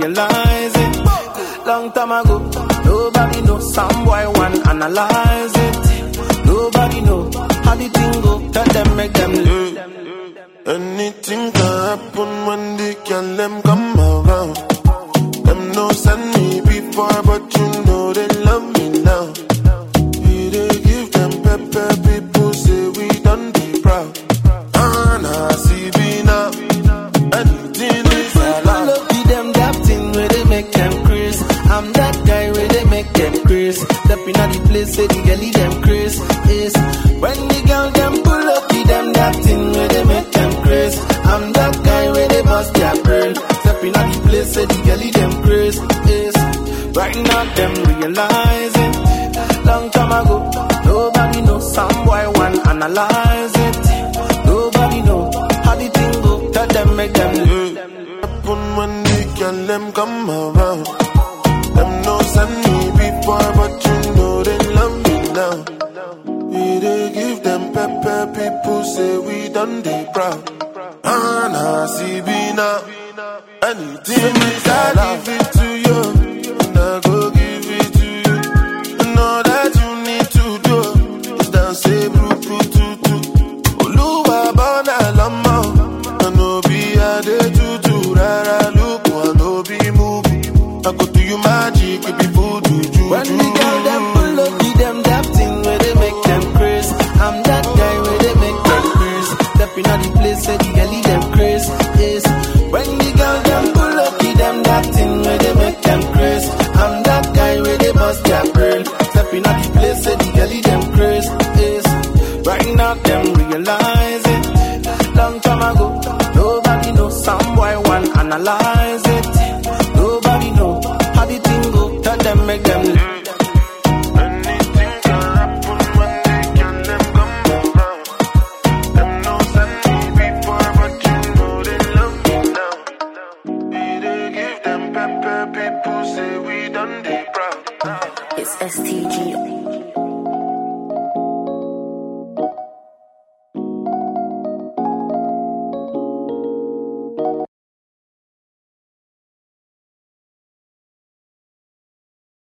realize it. Long time ago, nobody know. Some boy want analyze it. Nobody know how the thing go. Tell them make them mm. live. Anything can happen when the girl them come around. Them no send me before, but you know crazy. Stepping out the place, say the girl them crazy. Yes. When the girl them pull up with them that thing where they make them crazy. I'm that guy where they bust their brain. Stepping out the place, say the girl them crazy. Yes. Right now them realizing. Long time ago, nobody know. Some boy want analyze it. Nobody know how the thing go. Tell them make them live. Happen when the girl them come around. Them no send say we done the proud. Ah, nah, see, be now. Anything is allowed. give it to you, and I go give it to you. And all that you need to do is dance a bruku tutu. Oluwa bana lama, and no be a day tutu. Rara look, and no be movie. I go do you magic, it be voodoo juju. up in the place, say the girlie them crazy, Yes. When the girl them go lucky, them that thing where they make them crazy. I'm that guy where they bust their brain. Step in the place, say the girlie them crazy, Yes. Right now them realize it. Long time ago, nobody know some boy one analyze it. Nobody know how the thing go. Tell them make them. say we done deep proud. It's STG.